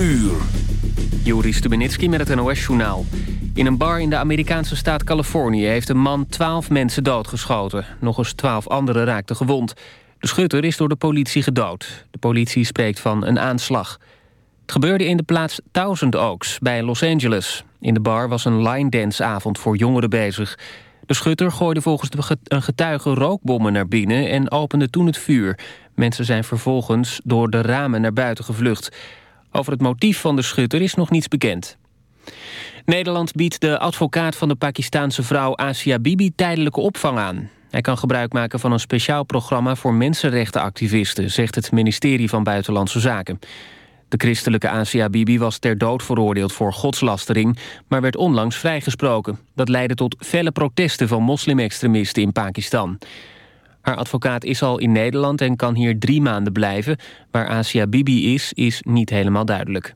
uur. Stubenitski met het NOS-journaal. In een bar in de Amerikaanse staat Californië... heeft een man twaalf mensen doodgeschoten. Nog eens twaalf anderen raakten gewond. De schutter is door de politie gedood. De politie spreekt van een aanslag. Het gebeurde in de plaats Thousand Oaks bij Los Angeles. In de bar was een line dance avond voor jongeren bezig. De schutter gooide volgens een getuige rookbommen naar binnen... en opende toen het vuur. Mensen zijn vervolgens door de ramen naar buiten gevlucht. Over het motief van de schutter is nog niets bekend. Nederland biedt de advocaat van de Pakistaanse vrouw Asia Bibi tijdelijke opvang aan. Hij kan gebruik maken van een speciaal programma voor mensenrechtenactivisten... zegt het ministerie van Buitenlandse Zaken. De christelijke Asia Bibi was ter dood veroordeeld voor godslastering... maar werd onlangs vrijgesproken. Dat leidde tot felle protesten van moslimextremisten in Pakistan. Haar advocaat is al in Nederland en kan hier drie maanden blijven. Waar Asia Bibi is, is niet helemaal duidelijk.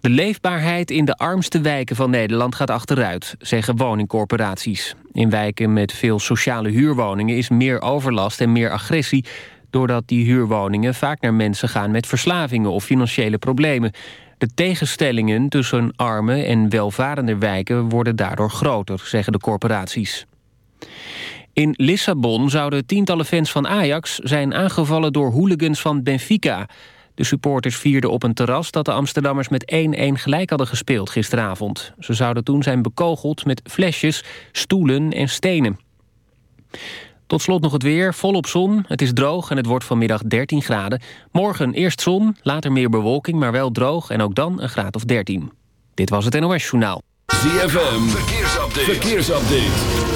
De leefbaarheid in de armste wijken van Nederland gaat achteruit, zeggen woningcorporaties. In wijken met veel sociale huurwoningen is meer overlast en meer agressie... doordat die huurwoningen vaak naar mensen gaan met verslavingen of financiële problemen. De tegenstellingen tussen arme en welvarende wijken worden daardoor groter, zeggen de corporaties. In Lissabon zouden tientallen fans van Ajax zijn aangevallen door hooligans van Benfica. De supporters vierden op een terras dat de Amsterdammers met 1-1 gelijk hadden gespeeld gisteravond. Ze zouden toen zijn bekogeld met flesjes, stoelen en stenen. Tot slot nog het weer, volop zon. Het is droog en het wordt vanmiddag 13 graden. Morgen eerst zon, later meer bewolking, maar wel droog... en ook dan een graad of 13. Dit was het NOS Journaal. ZFM, verkeersupdate. verkeersupdate.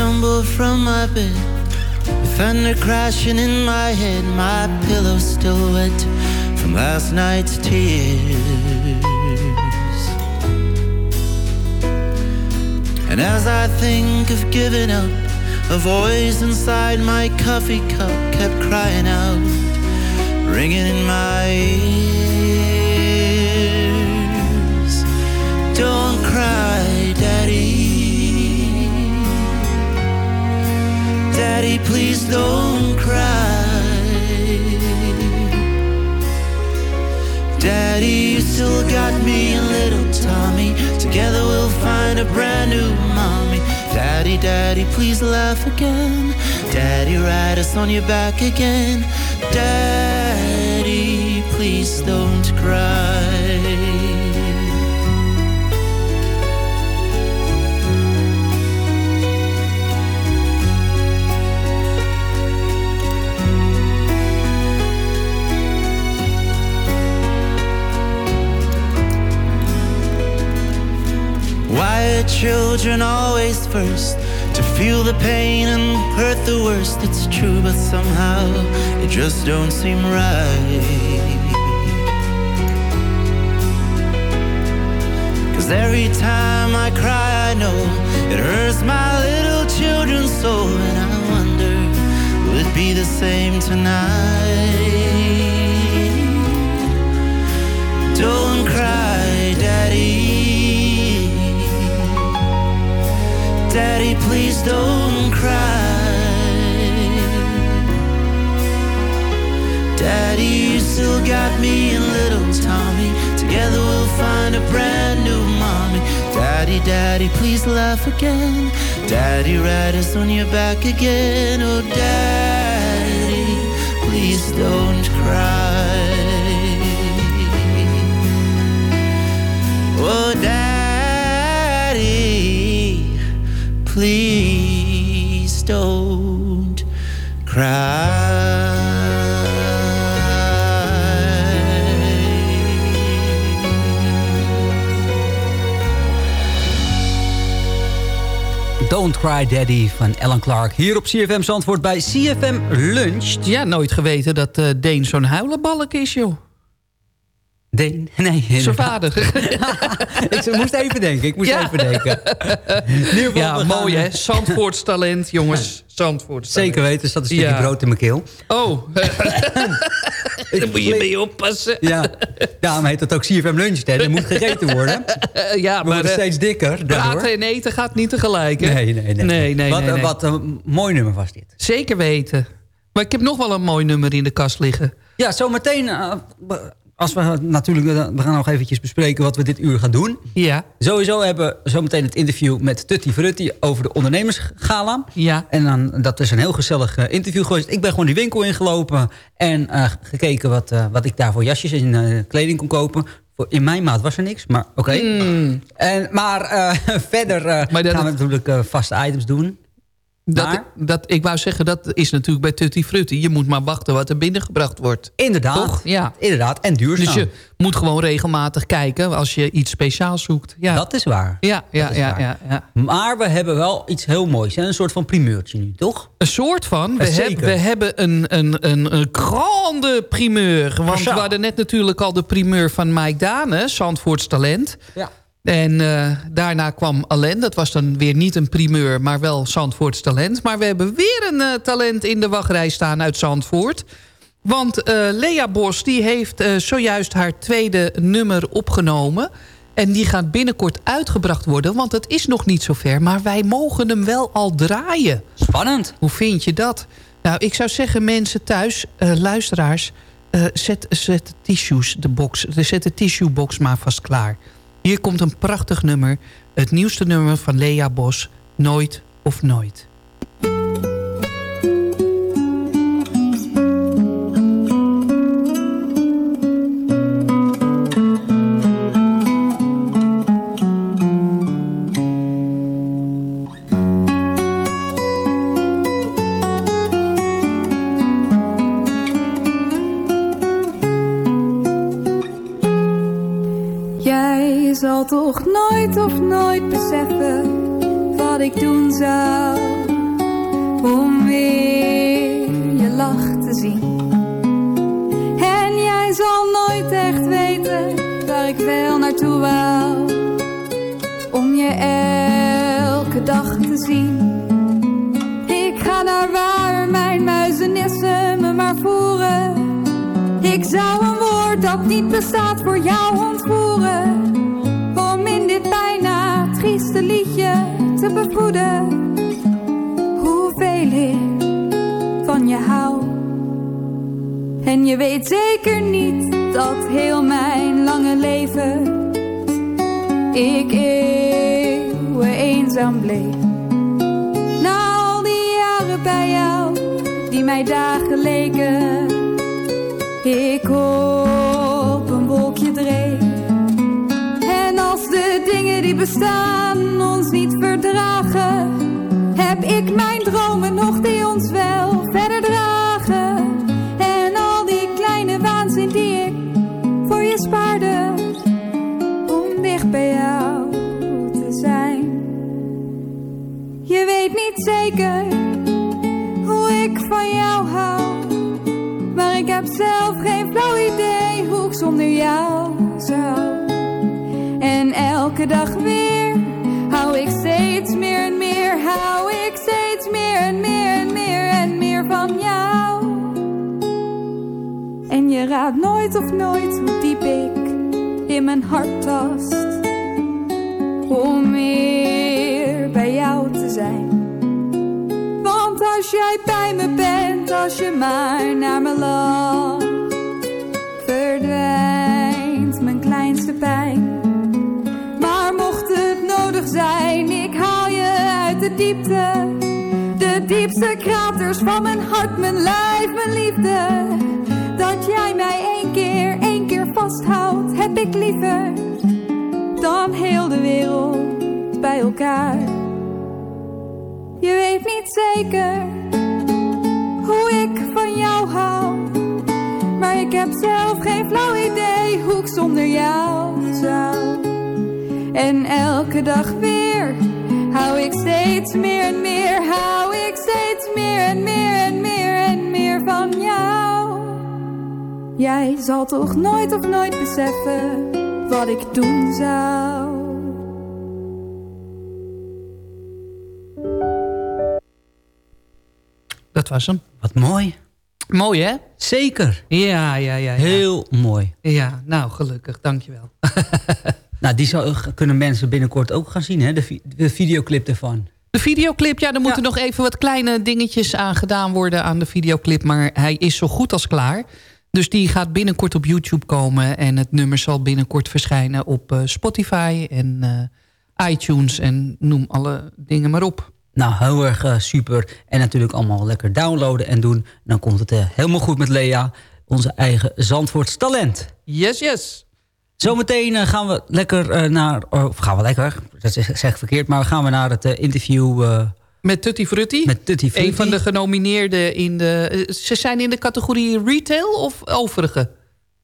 Stumbled from my bed, with thunder crashing in my head, my pillow still wet from last night's tears. And as I think of giving up, a voice inside my coffee cup kept crying out, ringing in my ears. Daddy, please don't cry. Daddy, you still got me and little Tommy. Together we'll find a brand new mommy. Daddy, Daddy, please laugh again. Daddy, ride us on your back again. Daddy, please don't cry. Why are children always first to feel the pain and hurt the worst? It's true, but somehow it just don't seem right. Cause every time I cry, I know it hurts my little children's soul, and I wonder will it be the same tonight? Don't cry, Daddy. Daddy, please don't cry. Daddy, you still got me and little Tommy. Together we'll find a brand new mommy. Daddy, Daddy, please laugh again. Daddy, ride us on your back again. Oh, Daddy, please don't cry. Oh, Daddy, please don't Don't Cry Daddy van Ellen Clark. Hier op CFM Zandvoort bij CFM Lunch. Ja, nooit geweten dat eh Deen zo'n huilenbalk is, joh. Deen? Nee. Vader. ik moest even denken, ik moest Ja. even denken. Ja, mooi hè. Zandvoorts talent, jongens. Zandvoorts talent. Zeker weten, er zat een stukje Ja. brood in mijn keel. Oh, daar moet je mee oppassen. Ja, daarom heet het ook CFM Lunch. Hè. Er moet gegeten worden. Ja, We maar worden eh, steeds dikker daardoor. praten en eten gaat niet tegelijk, hè? Nee, nee, nee. Nee, nee, wat, nee, wat een mooi nummer was dit. Zeker weten. Maar ik heb nog wel een mooi nummer in de kast liggen. Ja, zometeen, eh, als we natuurlijk, eh, we gaan nog eventjes bespreken wat we dit uur gaan doen. Ja. Sowieso hebben we zometeen het interview met Tutti Frutti over de ondernemersgala. Ja. En dan, dat is een heel gezellig eh, interview geweest. Ik ben gewoon die winkel ingelopen en eh, gekeken wat, wat ik daar voor jasjes en kleding kon kopen. In mijn maat was er niks, maar oké. En Maar verder Maar gaan we natuurlijk vaste items doen. Dat, Maar? dat, ik wou zeggen, dat is natuurlijk bij Tutti Frutti. Je moet maar wachten wat er binnengebracht wordt. Inderdaad. Toch? Ja. Inderdaad, en duurzaam. Dus je moet gewoon regelmatig kijken als je iets speciaals zoekt. Ja, Dat is waar. ja, ja, ja, waar. ja, ja. Maar we hebben wel iets heel moois. Hè? Een soort van primeurtje nu, toch? Een soort van. We, heb- zeker. we hebben een, een, een, een grande primeur. Want we hadden net natuurlijk al de primeur van Mike Dane, Zandvoorts Talent. Ja. En eh, daarna kwam Alain. Dat was dan weer niet een primeur, maar wel Zandvoorts talent. Maar we hebben weer een eh, talent in de wachtrij staan uit Zandvoort. Want eh, Lea Bos die heeft zojuist haar tweede nummer opgenomen. En die gaat binnenkort uitgebracht worden. Want het is nog niet zo ver. Maar wij mogen hem wel al draaien. Spannend. Hoe vind je dat? Nou, ik zou zeggen mensen thuis, luisteraars... zet, zet de tissues, de box, zet de tissuebox maar vast klaar. Hier komt een prachtig nummer. Het nieuwste nummer van Lea Bos. Nooit of nooit. Toch nooit of nooit beseffen wat ik doen zou om weer je lach te zien. En jij zal nooit echt weten waar ik wel naartoe wou om je elke dag te zien. Ik ga naar waar mijn muizenissen me maar voeren. Ik zou een woord dat niet bestaat voor jou trieste liedje te bevoeden. Hoeveel ik van je hou. En je weet zeker niet dat heel mijn lange leven. Ik eeuwen eenzaam bleef. Na al die jaren bij jou, die mij dagen leken ik op een wolkje dreef. En als de dingen die bestaan ons niet verdragen, heb ik mijn dromen nog die ons wel verder dragen. En al die kleine waanzin die ik voor je spaarde, om dicht bij jou te zijn. niet zeker hoe ik van jou hou. Maar ik heb zelf geen flauw idee hoe ik zonder jou zou. En elke dag weer raadt nooit of nooit hoe diep ik in mijn hart tast. Om meer bij jou te zijn. Want als jij bij me bent, als je maar naar me lacht, verdwijnt mijn kleinste pijn. Maar mocht het nodig zijn, ik haal je uit de diepte. De diepste kraters van mijn hart, mijn lijf, mijn liefde. Dat jij mij één keer, één keer vasthoudt, heb ik liever dan heel de wereld bij elkaar. Je weet niet zeker hoe ik van jou hou. Maar ik heb zelf geen flauw idee hoe ik zonder jou zou. En elke dag weer hou ik steeds meer en meer, hou ik steeds meer en meer en meer Jij zal toch nooit of nooit beseffen wat ik doen zou. Dat was hem. Wat mooi. Mooi, hè? Zeker. Ja, ja, ja. ja. Heel mooi. Ja, nou, gelukkig. Dankjewel. Nou, die zou, kunnen mensen binnenkort ook gaan zien, hè? De, vi- de videoclip ervan. De videoclip, ja, er moeten nog even wat kleine dingetjes aan gedaan worden aan de videoclip. Maar hij is zo goed als klaar. Dus die gaat binnenkort op YouTube komen. En het nummer zal binnenkort verschijnen op eh, Spotify en eh, iTunes. En noem alle dingen maar op. Nou, heel erg eh, super. En natuurlijk allemaal lekker downloaden en doen. Dan komt het helemaal goed met Lea. Onze eigen Zandvoorts talent. Yes, yes. Zometeen gaan we lekker naar... Of gaan we lekker, dat zeg ik verkeerd. Maar gaan we naar het interview Met Tutti Frutti. met Tutti Frutti. Een van de genomineerden in de... eh, Ze zijn in de categorie retail of overige?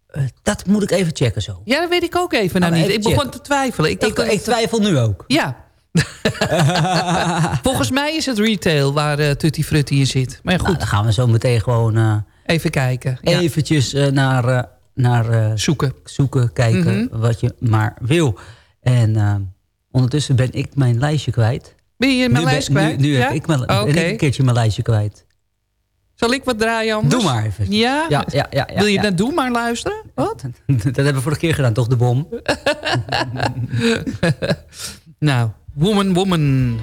Eh, dat moet ik even checken zo. Ja, dat weet ik ook even nou we niet. even Ik begon checken. te twijfelen. Ik, Ik, twijfel nu ook. Ja. Volgens mij is het retail waar eh, Tutti Frutti in zit. Maar ja, Nou, goed, dan gaan we zo meteen gewoon eh, even kijken. Ja. eventjes naar, naar Zoeken. zoeken, kijken Mhm. wat je maar wil. En ondertussen ben ik mijn lijstje kwijt. Ben je mijn nu ben- lijst kwijt? Nu, nu ja? heb ik, mijn, ik een keertje mijn lijstje kwijt. Zal ik wat draaien anders? Doe maar even. Ja? Ja, ja, ja, ja, Wil je naar Doe maar luisteren? Wat? Dat hebben we vorige keer gedaan, toch, de bom? Nou, Woman. Woman,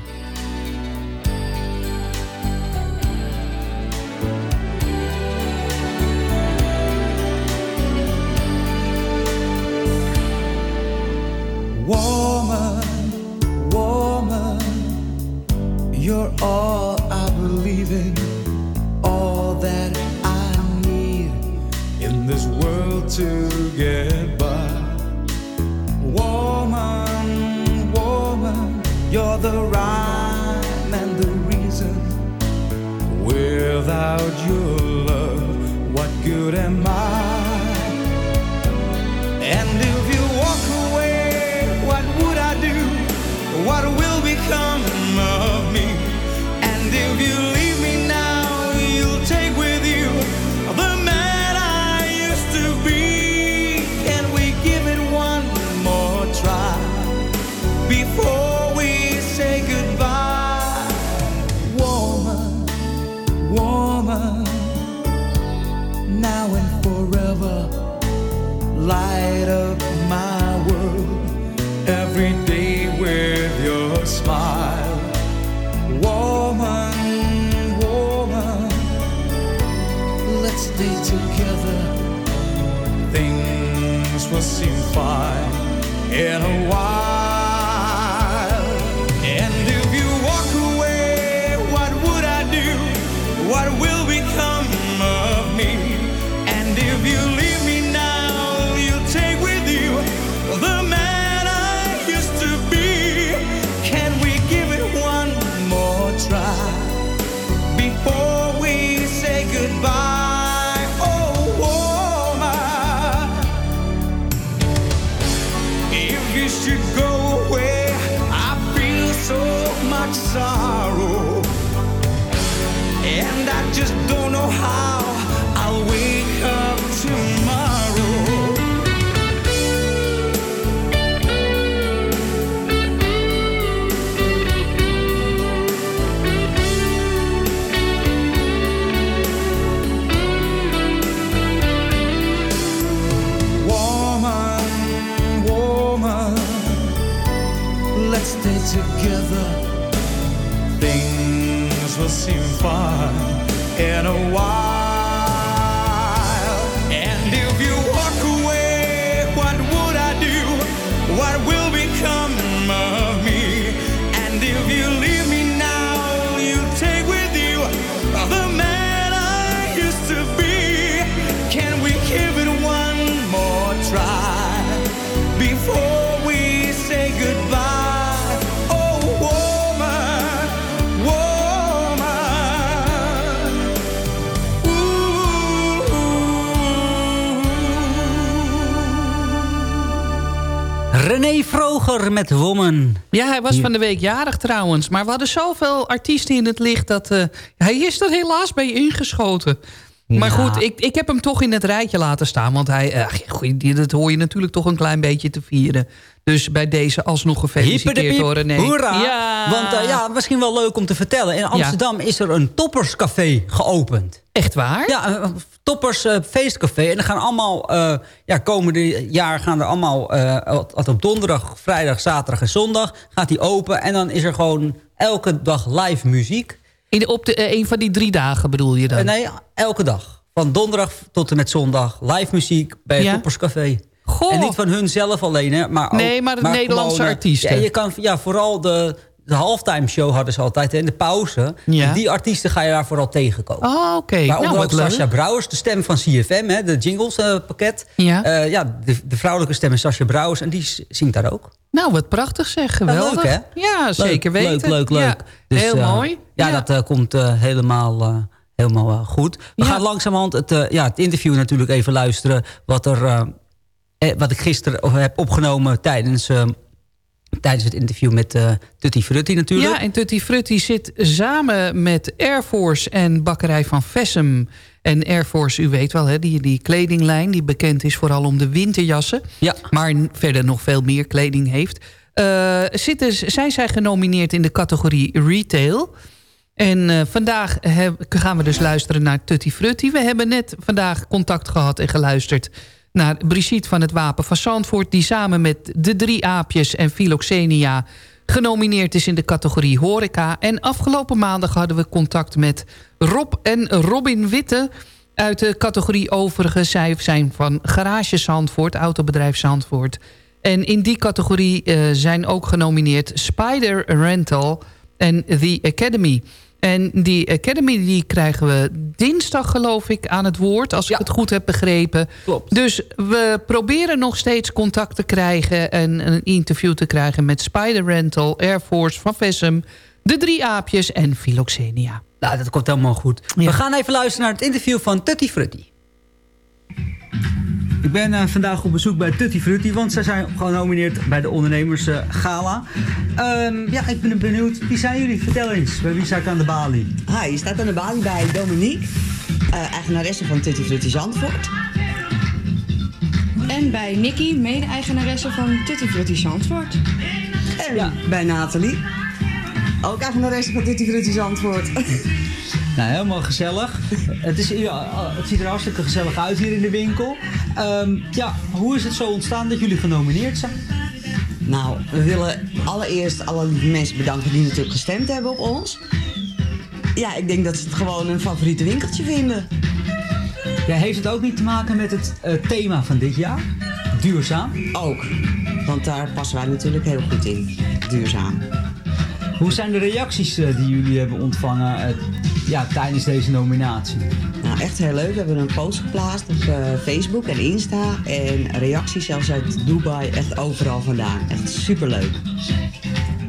you'd go away. I feel so much sorrow, and I just don't know how. Together. Things will seem fine in a while. René Vroger met Woman. Ja, hij was van de week jarig trouwens. Maar we hadden zoveel artiesten in het licht... dat eh, hij is er helaas bij ingeschoten. Maar Ja. goed, ik, ik heb hem toch in het rijtje laten staan. Want hij, eh, goeie, die- dat hoor je natuurlijk toch een klein beetje te vieren. Dus bij deze alsnog gefeliciteerd hoor René. hoera. Ja. Want eh, ja, misschien wel leuk om te vertellen. In Amsterdam is er een topperscafé geopend. Echt waar? Ja, een toppers eh, feestcafé. En dan gaan allemaal, eh, ja, komende jaar gaan er allemaal, eh, altijd op donderdag, vrijdag, zaterdag en zondag gaat die open. En dan is er gewoon elke dag live muziek. In de, op de, eh, een van die drie dagen bedoel je dan? Eh, nee, elke dag. Van donderdag tot en met zondag live muziek bij het Ja. topperscafé. Goh. En niet van hun zelf alleen, hè, maar ook... Nee, maar de Nederlandse gewoon, eh, artiesten. Ja, je kan, ja, vooral de, de halftime show hadden ze altijd, hè, in de pauze. Ja. Die artiesten ga je daar vooral tegenkomen. Oh, oké. Waaronder Nou, wat ook. Sascha Brouwers, de stem van CFM, hè, de jingles eh, pakket. Ja. Eh, ja, de, de vrouwelijke stem is Sascha Brouwers en die zingt daar ook. Nou, wat prachtig zeg. Nou, Geweldig. leuk, hè? Ja, zeker leuk, weten. Leuk, leuk, Ja, leuk. Dus, heel eh, mooi. Ja, dat komt helemaal, helemaal goed. We Ja. gaan langzamerhand het, ja, het interview natuurlijk even luisteren... wat, er, eh, wat ik gisteren heb opgenomen tijdens, eh, tijdens het interview met eh Tutti Frutti natuurlijk. Ja, en Tutti Frutti zit samen met Air Force en bakkerij van Vessem. En Air Force, u weet wel, hè, die, die kledinglijn... die bekend is vooral om de winterjassen. Ja. Maar verder nog veel meer kleding heeft. Eh, zitten, zijn zij genomineerd in de categorie retail... En eh, vandaag heb- gaan we dus luisteren naar Tutti Frutti. We hebben net vandaag contact gehad en geluisterd naar Brigitte van het Wapen van Zandvoort... die samen met de drie aapjes en Philoxenia genomineerd is in de categorie horeca. En afgelopen maandag hadden we contact met Rob en Robin Witte... uit de categorie overige. Zij zijn van Garage Zandvoort, autobedrijf Zandvoort. En in die categorie eh, zijn ook genomineerd Spider Rental en The Academy. En die Academy die krijgen we dinsdag geloof ik aan het woord... als ik het goed heb begrepen. Klopt. Dus we proberen nog steeds contact te krijgen... en een interview te krijgen met Spider Rental, Air Force van Vessem... de drie aapjes en Philoxenia. Nou, dat komt helemaal goed. Ja. We gaan even luisteren naar het interview van Tutti Frutti. Ik ben eh, vandaag op bezoek bij Tutti Frutti, want zij zijn genomineerd bij de Ondernemers eh, Gala. Ehm, ja, ik ben benieuwd. Wie zijn jullie? Vertel eens. Bij wie sta ik aan de balie? Hi, je staat aan de balie bij Dominique, eh, eigenaresse van Tutti Frutti Zandvoort. En bij Nikki, mede-eigenaresse van Tutti Frutti Zandvoort. En bij Nathalie, ook eigenaresse van Tutti Frutti Zandvoort. Nou, helemaal gezellig. Het, is, ja, het ziet er hartstikke gezellig uit hier in de winkel. Ehm, ja, hoe is het zo ontstaan dat jullie genomineerd zijn? Nou, we willen allereerst alle mensen bedanken die natuurlijk gestemd hebben op ons. Ja, ik denk dat ze het gewoon een favoriete winkeltje vinden. Ja, heeft het ook niet te maken met het eh, thema van dit jaar? Duurzaam? Ook, want daar passen wij natuurlijk heel goed in. Duurzaam. Hoe zijn de reacties eh, die jullie hebben ontvangen eh, ja, tijdens deze nominatie? Nou, echt heel leuk. We hebben een post geplaatst op eh, Facebook en Insta. En reacties zelfs uit Dubai, echt overal vandaan. Echt superleuk.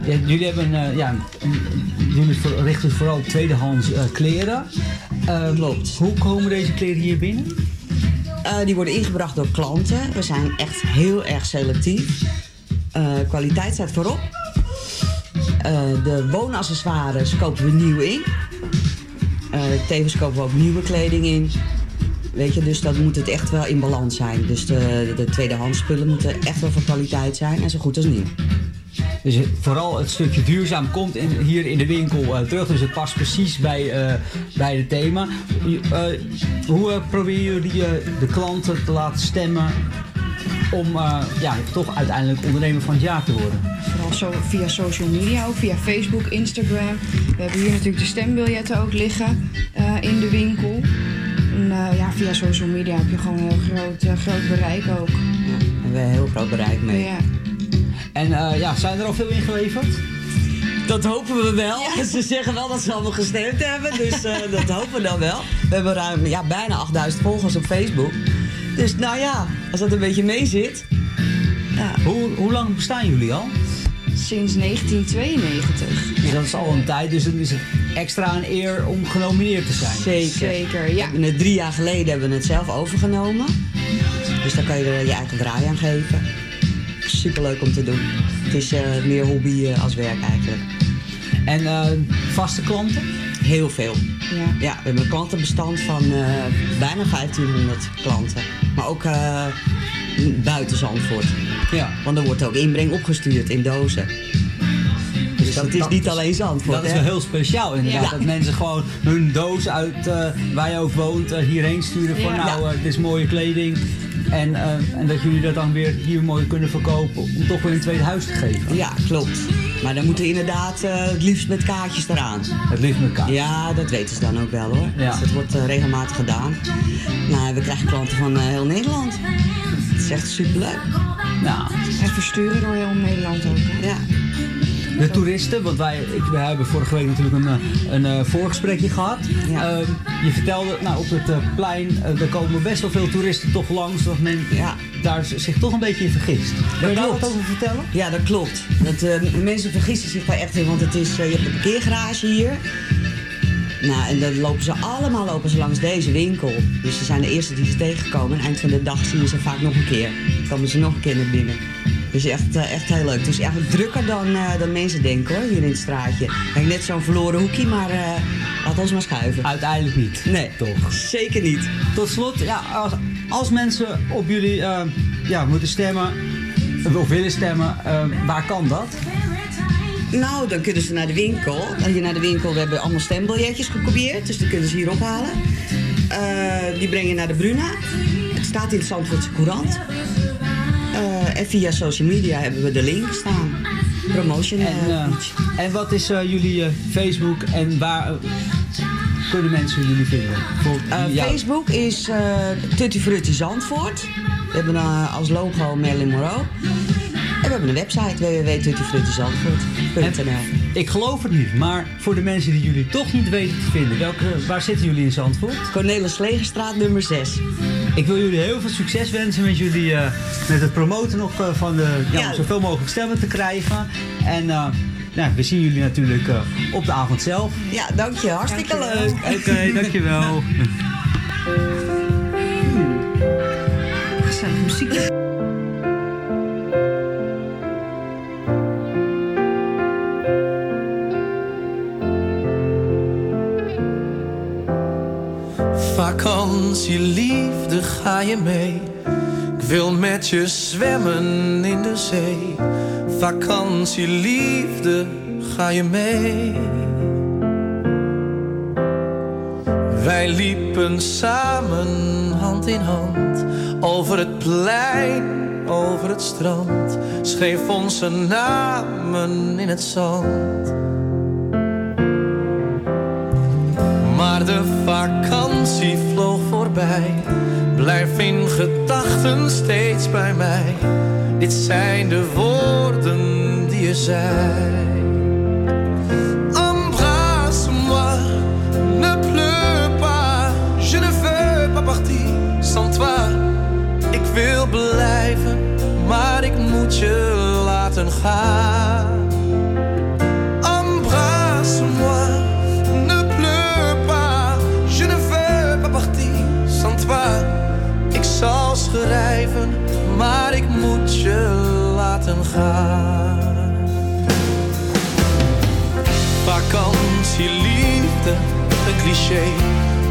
Ja, jullie hebben, eh, ja, jullie richten vooral op tweedehands eh, kleren. Ehm, Klopt. Hoe komen deze kleren hier binnen? Die worden ingebracht door klanten. We zijn echt heel erg selectief. Kwaliteit staat voorop. Eh, de woonaccessoires kopen we nieuw in. Eh, tevens kopen we ook nieuwe kleding in. Weet je, dus dan moet het echt wel in balans zijn. Dus de, de tweedehands spullen moeten echt wel van kwaliteit zijn en zo goed als nieuw. Dus vooral het stukje duurzaam komt in, hier in de winkel eh, terug. Dus het past precies bij, eh, bij het thema. Eh, hoe proberen jullie de klanten te laten stemmen om eh, ja, toch uiteindelijk ondernemer van het jaar te worden? Vooral zo via social media, ook via Facebook, Instagram. We hebben hier natuurlijk de stembiljetten ook liggen eh, in de winkel. En eh, ja, via social media heb je gewoon een heel groot, groot bereik ook. Ja, daar hebben we een heel groot bereik mee. Ja. En eh, ja, zijn er al veel ingeleverd? Dat hopen we wel. Ze zeggen wel dat ze allemaal gestemd hebben, dus eh, dat hopen we dan wel. We hebben ruim ja, bijna 8000 volgers op Facebook. Dus nou ja, als dat een beetje mee zit. Ja. Hoe, hoe lang bestaan jullie al? Sinds 1992. Dus dat is al een tijd, dus dan is het extra een eer om genomineerd te zijn. Zeker. Zeker, ja. drie jaar geleden hebben we het zelf overgenomen. Dus daar kan je er je eigen draai aan geven. Superleuk om te doen. Het is eh, meer hobby eh, als werk eigenlijk. En eh, vaste klanten? Heel veel. Ja. Ja, we hebben een klantenbestand van bijna 1500 klanten. Maar ook eh, buiten Zandvoort. Ja. Want er wordt ook inbreng opgestuurd in dozen. Dus dat- het is dat niet is- alleen Zandvoort. Dat is wel heel speciaal inderdaad. Ja. Dat mensen gewoon hun doos uit eh, waar je ook woont hierheen sturen. Ja. nou, dit is mooie kleding. En, eh, en dat jullie dat dan weer hier mooi kunnen verkopen om toch weer een tweede huis te geven. Ja, klopt. Maar dan moeten inderdaad eh, het liefst met kaartjes eraan. Het ligt met elkaar. Ja, dat weten ze dan ook wel hoor. Ja. Dus dat wordt eh, regelmatig gedaan. Nou, we krijgen klanten van eh, heel Nederland. Het is echt superleuk. Nou, En versturen door heel Nederland ook. hè. Ja. De toeristen, want wij, ik, wij hebben vorige week natuurlijk een, eh, een eh, voorgesprekje gehad. Ja. Ehm, je vertelde, nou op het eh, plein, er komen best wel veel toeristen toch langs. Dat men Ja. daar zich toch een beetje in vergist. Kun je daar wat over vertellen? Ja, dat klopt. Dat, mensen vergissen zich daar echt in, want het is, je hebt een parkeergarage hier. Nou, en dan lopen ze allemaal lopen ze langs deze winkel. Dus ze zijn de eerste die ze tegenkomen. En eind van de dag zie je ze vaak nog een keer. Dan komen ze nog een keer naar binnen. Dus echt, eh, echt heel leuk. Het is eigenlijk drukker dan, eh, dan mensen denken hoor, hier in het straatje. Kijk, net zo'n verloren hoekje, maar eh, laat ons maar schuiven. Uiteindelijk niet. Nee, Toch. zeker niet. Tot slot, ja, als, als mensen op jullie ja, moeten stemmen, of willen stemmen, waar kan dat? Nou, dan kunnen ze naar de winkel. En hier naar de winkel, we hebben allemaal stembiljetjes gekopieerd. Dus die kunnen ze hier ophalen. Die breng je naar de Bruna. Het staat in de Zandvoortse Courant. Eh, en via social media hebben we de link staan. Promotion. En, eh, eh, en wat is jullie Facebook en waar kunnen mensen jullie vinden? Facebook is Tutti Frutti Zandvoort. We hebben als logo Marilyn Monroe. En we hebben een website www.tuttifruttizandvoort.nl Ik geloof het niet, maar voor de mensen die jullie toch niet weten te vinden, welke, waar zitten jullie in Zandvoort? Cornelis Legerstraat nummer 6. Ik wil jullie heel veel succes wensen met jullie eh, met het promoten nog eh, van de ja, zoveel mogelijk stemmen te krijgen. En eh, nou, we zien jullie natuurlijk op de avond zelf. Ja, dank je. Hartstikke Dankjewel. leuk. Oké, dankjewel. Gezellig muziek. Vakantieliefde, ga je mee? Ik wil met je zwemmen in de zee. Vakantieliefde, ga je mee? Wij liepen samen hand in hand over het plein, over het strand. Schreef onze namen in het zand. Maar de vakantie vloog voorbij. Blijf in gedachten steeds bij mij. Dit zijn de woorden die je zei. Embrasse-moi, ne pleure pas. Je ne veux pas partir sans toi. Ik wil blijven, maar ik moet je laten gaan.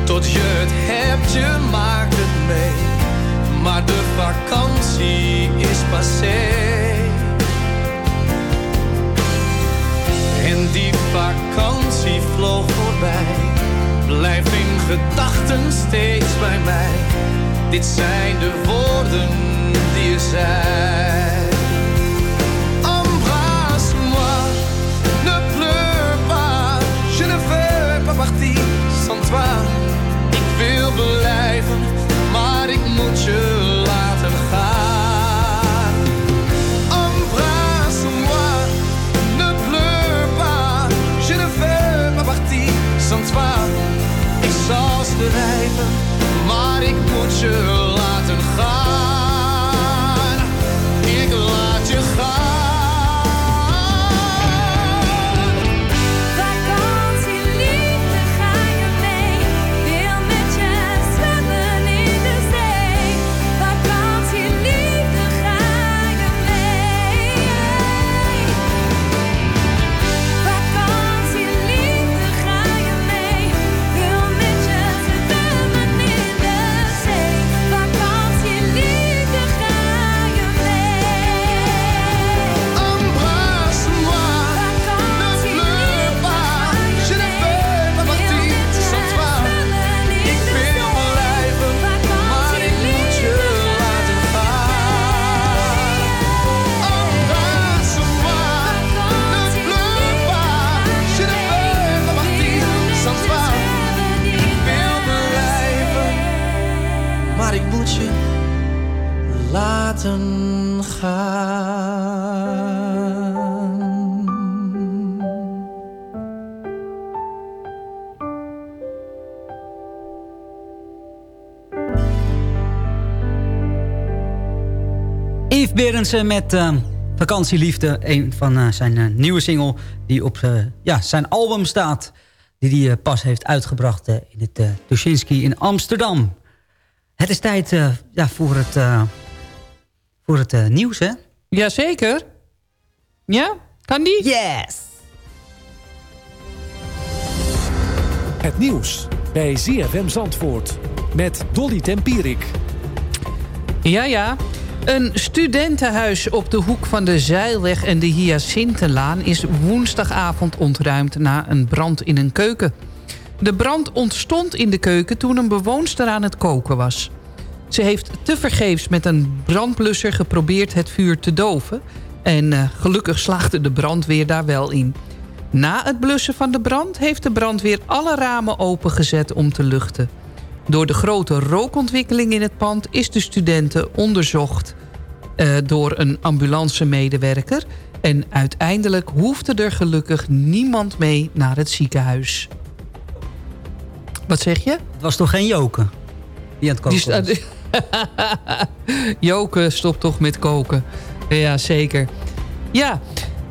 Tot je het hebt, je maakt het mee. Maar de vakantie is passé. En die vakantie vloog voorbij. Blijft in gedachten steeds bij mij. Dit zijn de woorden die je zei. Embrasse-moi, ne pleure pas. Je ne veux pas partir Ik wil blijven, maar ik moet je laten gaan. Embrasse-moi, ne pleure pas. Je ne veux pas partir sans toi. Ik zal schrijven, maar ik moet je Berendsen met eh, Vakantieliefde. Een van eh, zijn eh, nieuwe single die op eh, ja, zijn album staat. Die hij pas heeft uitgebracht in het uh, Tuschinski in Amsterdam. Het is tijd eh, ja, voor het, eh, voor het eh, nieuws, hè? Jazeker. Ja? Kan die? Yes! Het nieuws bij ZFM Zandvoort met Dolly Tempierik. Ja, ja. Een studentenhuis op de hoek van de Zeilweg en de Hyacintenlaan... is woensdagavond ontruimd na een brand in een keuken. De brand ontstond in de keuken toen een bewoonster aan het koken was. Ze heeft tevergeefs met een brandblusser geprobeerd het vuur te doven... en eh, gelukkig slaagde de brandweer daar wel in. Na het blussen van de brand heeft de brandweer alle ramen opengezet om te luchten. Door de grote rookontwikkeling in het pand is de studenten onderzocht eh, door een ambulancemedewerker. En uiteindelijk hoefde er gelukkig niemand mee naar het ziekenhuis. Wat zeg je? Het was toch geen Joke? Die aan het koken Die was. sta- Joke stopt toch met koken. Ja, zeker. Ja,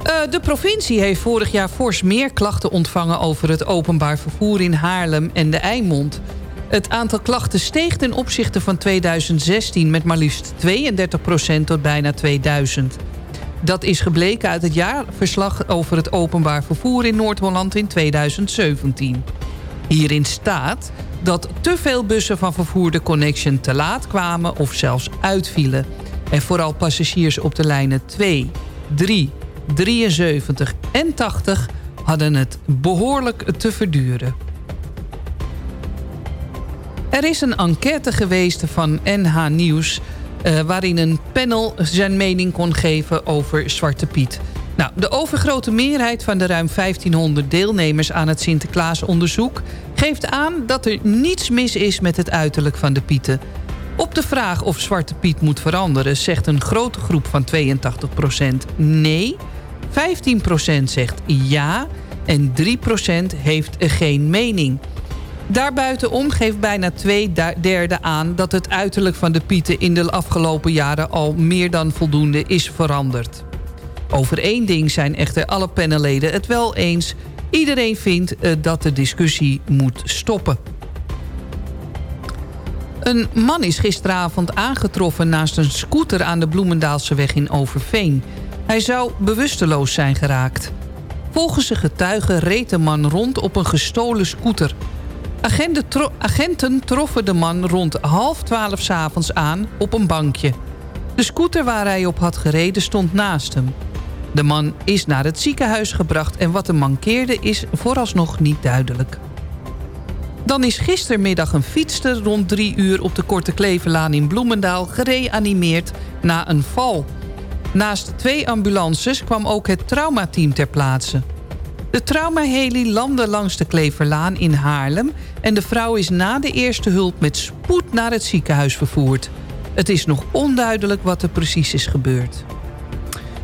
eh, de provincie heeft vorig jaar fors meer klachten ontvangen... over het openbaar vervoer in Haarlem en de Eimond. Het aantal klachten steeg ten opzichte van 2016... met maar liefst 32% tot bijna 2000. Dat is gebleken uit het jaarverslag over het openbaar vervoer in Noord-Holland in 2017. Hierin staat dat te veel bussen van vervoerde Connection te laat kwamen of zelfs uitvielen. En vooral passagiers op de lijnen 2, 3, 73 en 80 hadden het behoorlijk te verduren. Er is een enquête geweest van NH Nieuws... eh, waarin een panel zijn mening kon geven over Zwarte Piet. Nou, de overgrote meerheid van de ruim 1500 deelnemers aan het Sinterklaasonderzoek... geeft aan dat er niets mis is met het uiterlijk van de Pieten. Op de vraag of Zwarte Piet moet veranderen... zegt een grote groep van 82% nee... 15% zegt ja en 3% heeft geen mening. Daarbuitenom geeft bijna twee derde aan dat het uiterlijk van de pieten in de afgelopen jaren al meer dan voldoende is veranderd. Over één ding zijn echter alle panelleden het wel eens. Iedereen vindt eh, dat de discussie moet stoppen. Een man is gisteravond aangetroffen naast een scooter aan de Bloemendaalseweg in Overveen. Hij zou bewusteloos zijn geraakt. Volgens een getuige reed de man rond op een gestolen scooter. Agenten, tro troffen de man rond half twaalf s'avonds aan op een bankje. De scooter waar hij op had gereden stond naast hem. De man is naar het ziekenhuis gebracht en wat hem mankeerde is vooralsnog niet duidelijk. Dan is gistermiddag een fietster rond drie uur op de Korte Kleverlaan in Bloemendaal gereanimeerd na een val. Naast twee ambulances kwam ook het traumateam ter plaatse. De traumaheli landde langs de Kleverlaan in Haarlem... en de vrouw is na de eerste hulp met spoed naar het ziekenhuis vervoerd. Het is nog onduidelijk wat er precies is gebeurd.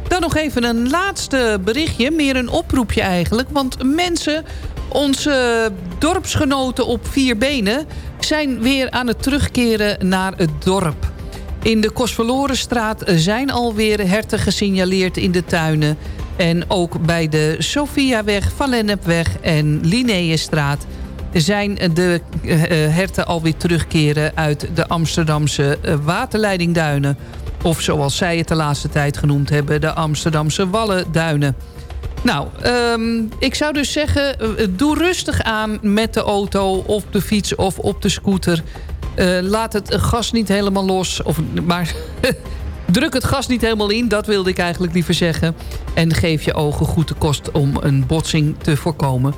Dan nog even een laatste berichtje, meer een oproepje eigenlijk. Want mensen, onze dorpsgenoten op vier benen... zijn weer aan het terugkeren naar het dorp. In de Kosverlorenstraat zijn alweer herten gesignaleerd in de tuinen... En ook bij de Sofiaweg, Van Lennepweg en Linnaeusstraat zijn de uh, herten alweer terugkeren uit de Amsterdamse uh, waterleidingduinen. Of zoals zij het de laatste tijd genoemd hebben, de Amsterdamse Wallenduinen. Nou, um, ik zou dus zeggen, doe rustig aan met de auto of de fiets of op de scooter. laat het gas niet helemaal los. Of, maar Druk het gas niet helemaal in, dat wilde ik eigenlijk liever zeggen. En geef je ogen goed de kost om een botsing te voorkomen.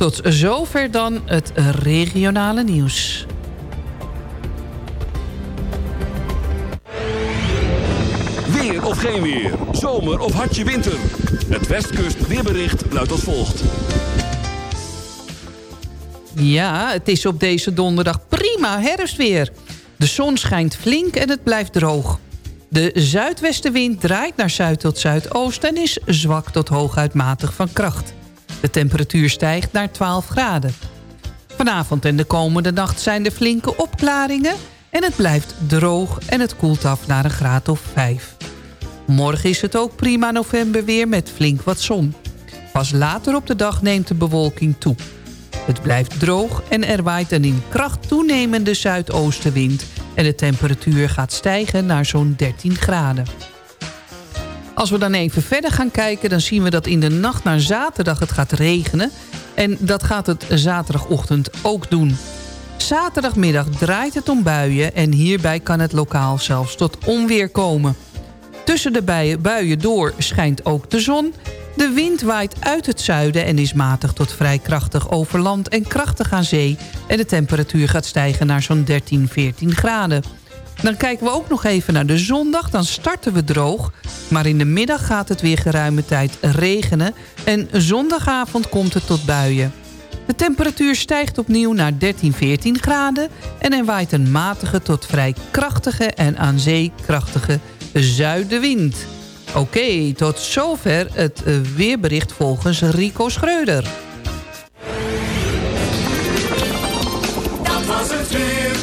Tot zover dan het regionale nieuws. Weer of geen weer, zomer of hartje winter. Het Westkust weerbericht luidt als volgt. Ja, het is op deze donderdag prima herfstweer. De zon schijnt flink en het blijft droog. De zuidwestenwind draait naar zuid tot zuidoost... en is zwak tot hooguit matig van kracht. De temperatuur stijgt naar 12 graden. Vanavond en de komende nacht zijn er flinke opklaringen... en het blijft droog en het koelt af naar een graad of 5. Morgen is het ook prima novemberweer met flink wat zon. Pas later op de dag neemt de bewolking toe. Het blijft droog en er waait een in kracht toenemende zuidoostenwind... en de temperatuur gaat stijgen naar zo'n 13 graden. Als we dan even verder gaan kijken... dan zien we dat in de nacht naar zaterdag het gaat regenen... en dat gaat het zaterdagochtend ook doen. Zaterdagmiddag draait het om buien... en hierbij kan het lokaal zelfs tot onweer komen. Tussen de buien door schijnt ook de zon... De wind waait uit het zuiden en is matig tot vrij krachtig over land en krachtig aan zee. En de temperatuur gaat stijgen naar zo'n 13, 14 graden. Dan kijken we ook nog even naar de zondag. Dan starten we droog. Maar in de middag gaat het weer geruime tijd regenen. En zondagavond komt het tot buien. De temperatuur stijgt opnieuw naar 13, 14 graden. En er waait een matige tot vrij krachtige en aan zee krachtige zuidenwind. Oké, tot zover het uh, weerbericht volgens Rico Schreuder. Dat was het weer.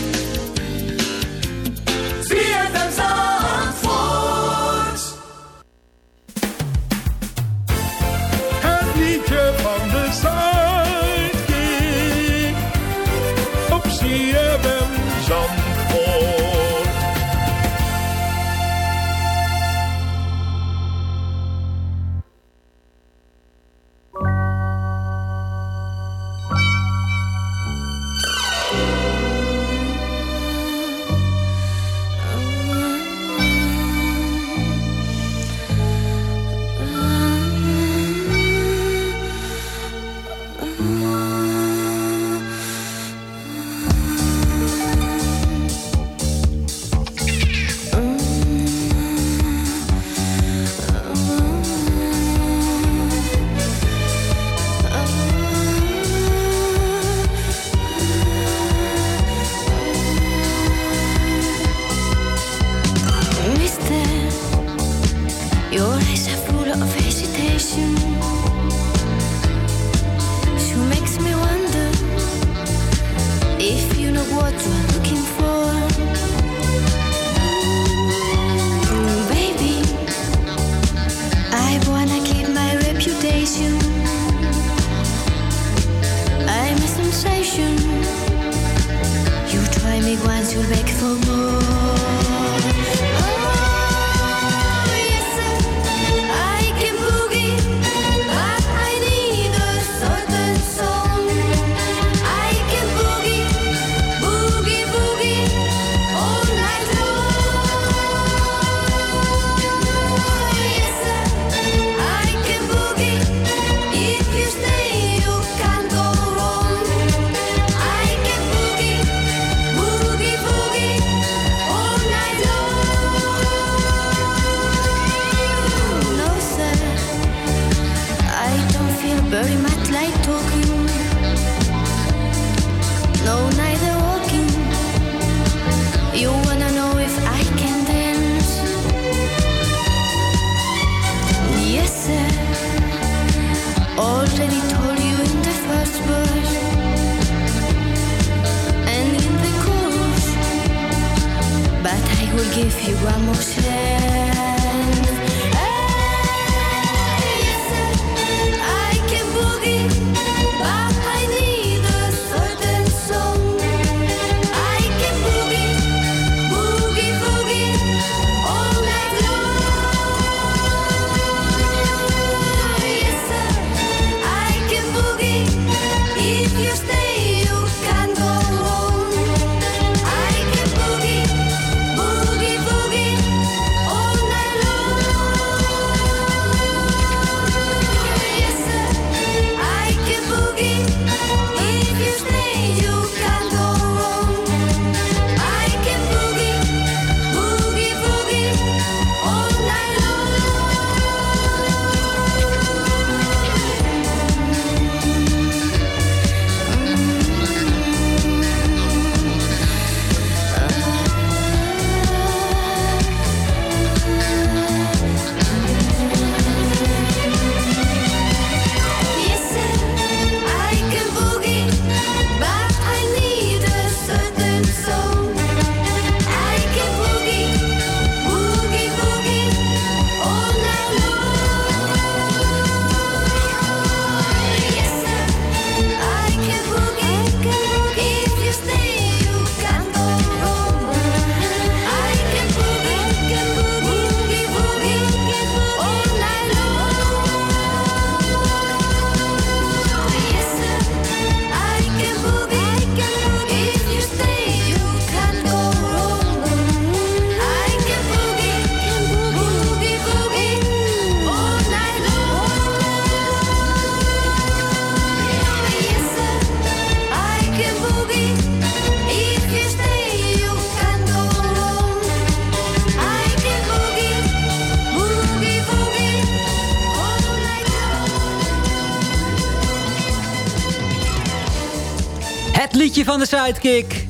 De Sidekick.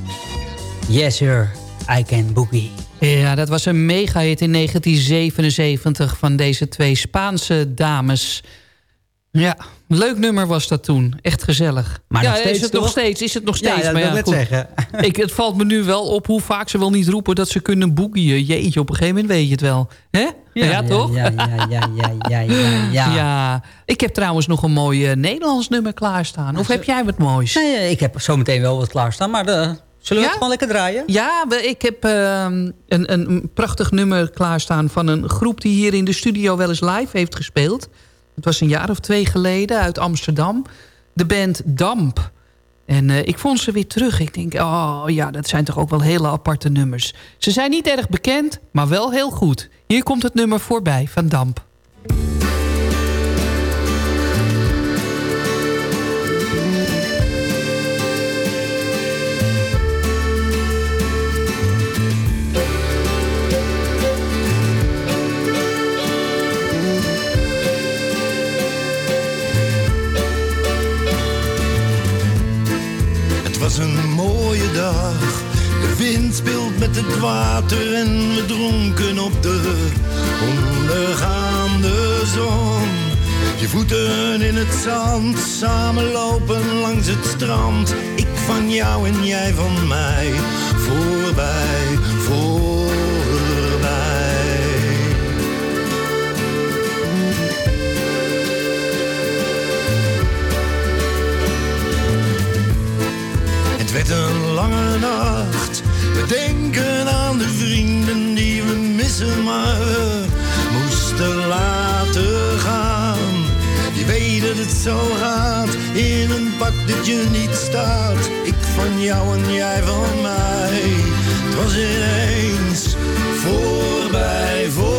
Yes sir, I can boogie. Ja, dat was een mega-hit in 1977 van deze twee Spaanse dames. Ja, leuk nummer was dat toen. Echt gezellig. Maar ja, nog steeds, is het nog toch? steeds? Is het nog Ja, steeds? dat maar wil ik net goed. zeggen. Ik, het valt me nu wel op hoe vaak ze wel niet roepen dat ze kunnen boekien. Jeetje, op een gegeven moment weet je het wel. Hè? Ja, toch? Ja, ja, ja, ja, ja, ja, ja. Ja. Ik heb trouwens nog een mooi eh, Nederlands nummer klaarstaan. Of heb jij wat moois? Nee, ik heb zometeen wel wat klaarstaan, maar eh, zullen we het gewoon lekker draaien? Ja, ik heb ehm, een, een prachtig nummer klaarstaan van een groep die hier in de studio wel eens live heeft gespeeld. Het was een jaar of twee geleden uit Amsterdam. De band Damp. En eh, ik vond ze weer terug. Ik denk, oh ja, dat zijn toch ook wel hele aparte nummers. Ze zijn niet erg bekend, maar wel heel goed. Hier komt het nummer voorbij van Damp. Was een mooie dag. De wind speelt met het water en we dronken op de ondergaande zon. Je voeten in het zand, samen lopen langs het strand. Ik van jou en jij van mij, voorbij, voorbij. Werd een lange nacht. We denken aan de vrienden die we missen, maar we moesten laten gaan. Je weet dat het zo gaat in een pak dat je niet staat. Ik van jou en jij van mij. Het was ineens voorbij, voorbij.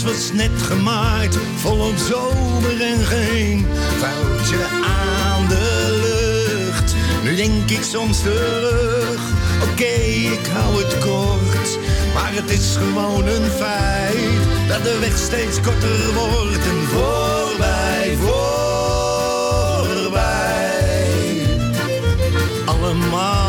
was net gemaakt, volop zomer en geen vuiltje aan de lucht. Nu denk ik soms terug, oké ik hou het kort, maar het is gewoon een feit dat de weg steeds korter wordt en voorbij, voorbij. Allemaal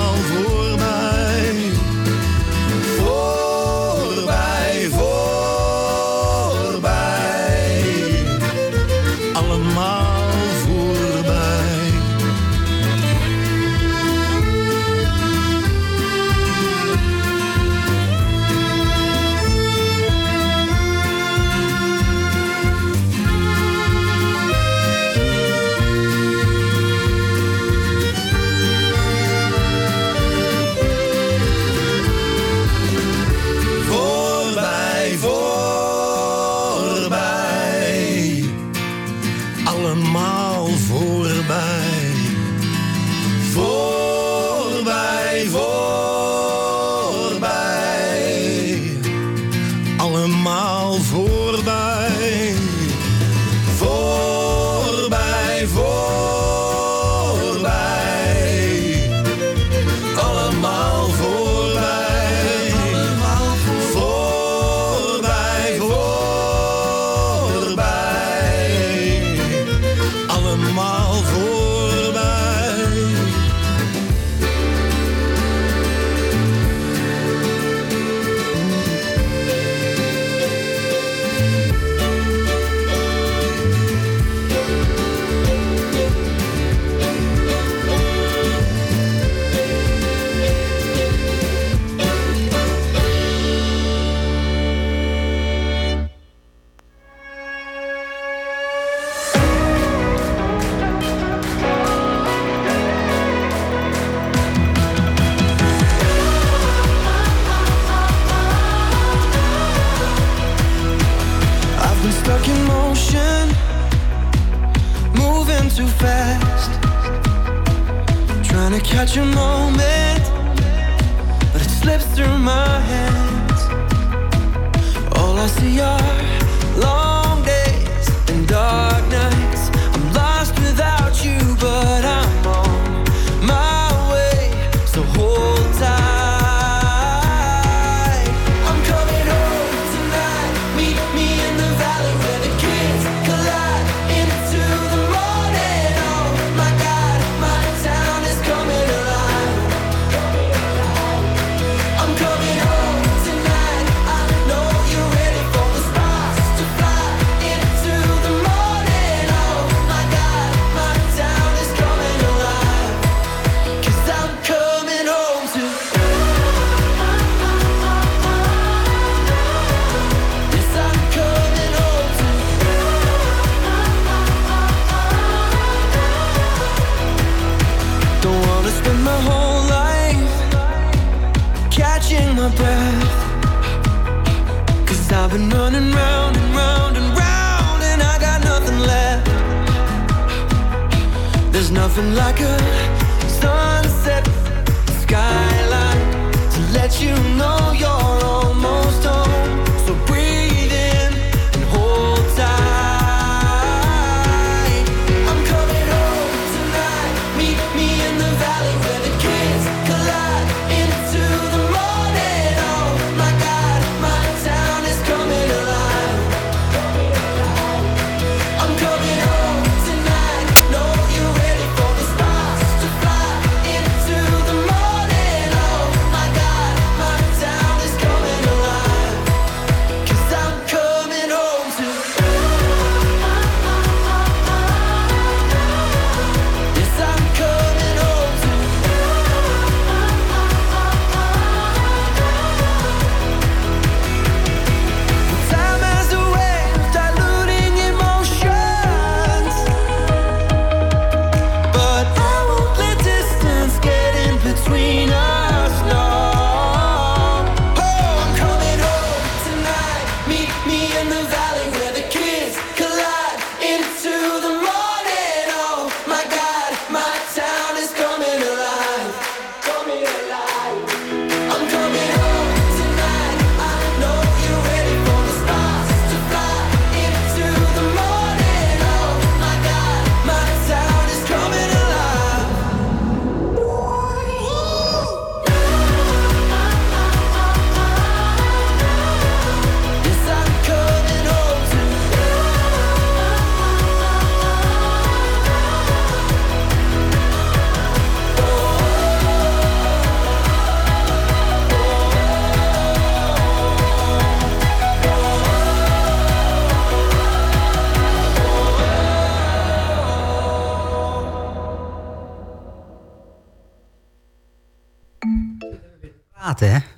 catch a moment, but it slips through my hands. All I see are long. Something like a sunset skyline to let you know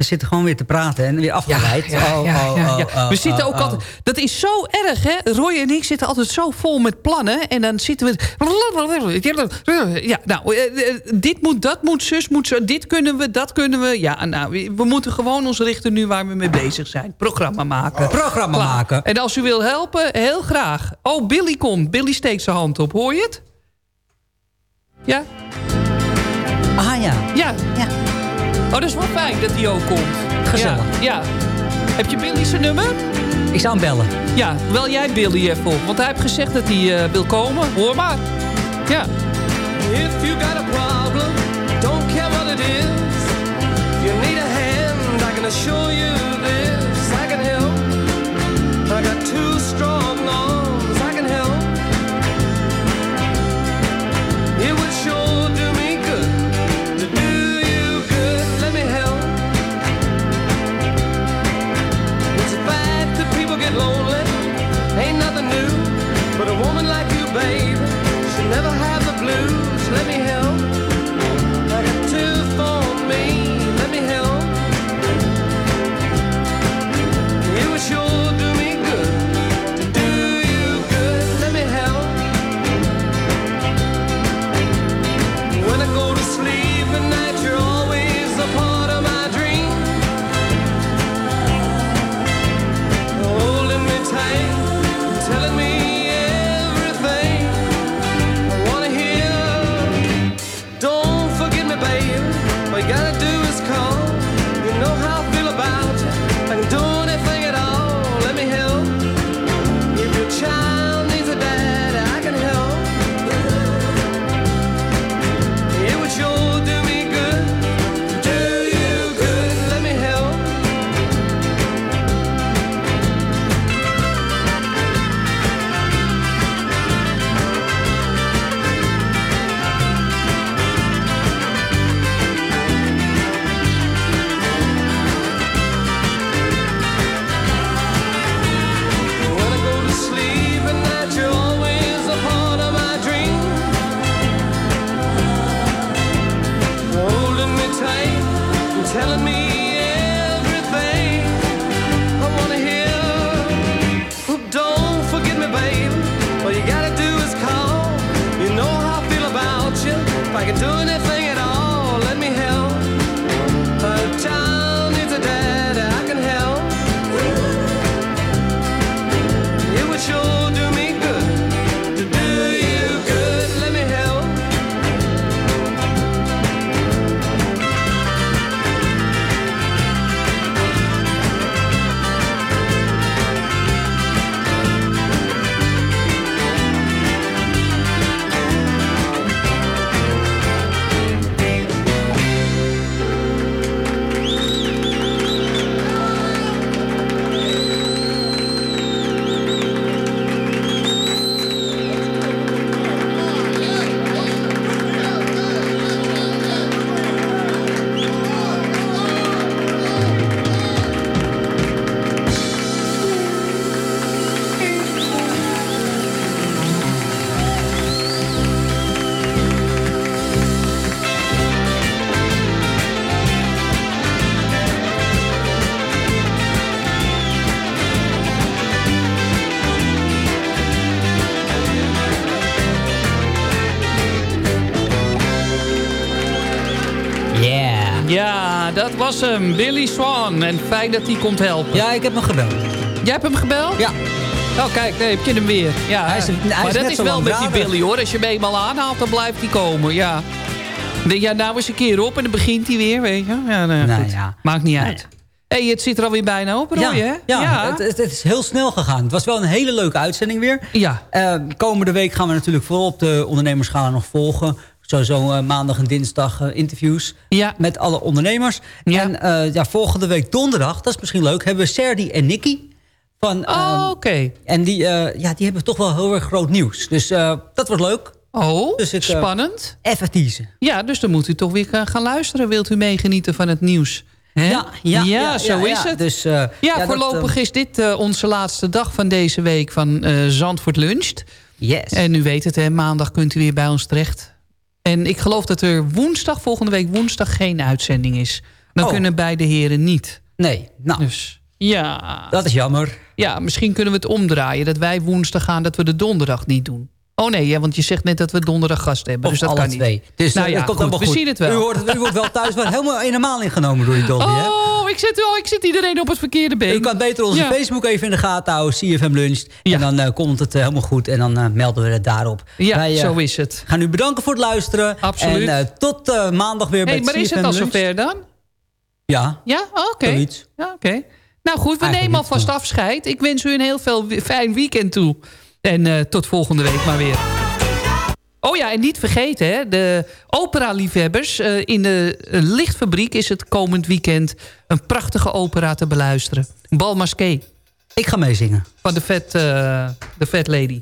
zitten gewoon weer te praten en weer afgeleid. Ja, Oh, ja, oh, ja, oh, we zitten ook altijd... Dat is zo erg, hè? Roy en ik zitten altijd zo vol met plannen. En dan zitten we... Ja, nou, eh, eh, dit moet, dat moet, zus moet zo. Dit kunnen we, dat kunnen we. Ja, nou, we we moeten gewoon ons richten nu waar we mee bezig zijn. Programma maken. Programma Klaar. maken. En als u wil helpen, heel graag. Oh, Billy komt. Billy steekt zijn hand op. Hoor je het? Ja? Ah ja. Ja. ja. Oh, dat is wel fijn dat hij ook komt. Gezellig. Ja. ja. Heb je Billy zijn nummer? Ik zou hem bellen. Ja, wel jij Billy even op. Want hij heeft gezegd dat hij eh, wil komen. Hoor maar. Ja. If you got a problem, don't care what it is. If you need a hand, I can assure you this. I can help. I got two strong arms, babe, should never have the blues. Let me dat was hem. Billy Swan. En fijn dat hij komt helpen. Ja, ik heb hem gebeld. Jij hebt hem gebeld? Ja. Oh, kijk, nee, heb je hem weer. Ja, Hij is- hij maar is dat is wel met die. Billy, hoor. Als je hem eenmaal aanhaalt, dan blijft hij komen. Ja. Dan denk je, ja, nou eens een keer op en dan begint hij weer, weet je. Ja, nou, Nou ja. Maakt niet uit. hey, het zit er alweer bijna op, Roy, ja, hè? ja, Het, het, het is heel snel gegaan. Het was wel een hele leuke uitzending weer. Ja. Eh, komende week gaan we natuurlijk volop de ondernemersgala nog volgen. Sowieso eh, maandag en dinsdag eh, interviews ja. met alle ondernemers. En eh, ja, volgende week donderdag, dat is misschien leuk, hebben we Serdi en Nicky. Van, oh, oké. En die, ja, die hebben toch wel heel erg groot nieuws. Dus dat wordt leuk. Oh, Dus ik, spannend. Even teasen. Ja, dus dan moet u toch weer gaan luisteren. Wilt u meegenieten van het nieuws? Hè? Ja, ja, ja, zo ja, is ja. het. Dus, ja, ja, dat, voorlopig is dit onze laatste dag van deze week van Zandvoort Luncht. Yes. En u weet het, hè, maandag kunt u weer bij ons terecht. En ik geloof dat er woensdag, volgende week woensdag, geen uitzending is. Dan Oh. kunnen beide heren niet. Nee, nou. Dus ja. Dat is jammer. Ja, misschien kunnen we het omdraaien. Dat wij woensdag gaan, dat we de donderdag niet doen. Oh nee, ja, want je zegt net dat we donderdag gast hebben. Of dus dat alle kan niet. twee. Dus nou eh, ja, komt goed, helemaal we goed. zien het wel. U, hoort, het- u wordt wel thuis wel helemaal helemaal ingenomen door die hè? Oh, ik zet, oh, ik zet iedereen op het verkeerde been. U kan beter onze Ja. Facebook even in de gaten houden, CFM Lunch. En dan eh, komt het eh, helemaal goed en dan eh, melden we het daarop. Ja, Wij, zo is het. gaan u bedanken voor het luisteren. Absoluut. En tot maandag weer Hey, bij maar is het CFM al Lunch. zover dan? Ja, Ja, Oh, oké. zoiets. Ja, oké. Nou goed, we Eigenlijk nemen alvast maar- afscheid. Ik wens u een heel veel fijn weekend toe. En tot volgende week maar weer. Oh ja, en niet vergeten, hè, de opera-liefhebbers. eh, in de eh, Lichtfabriek is het komend weekend een prachtige opera te beluisteren. Bal Masqué. Ik ga meezingen. Van de Fat, eh, de Fat Lady.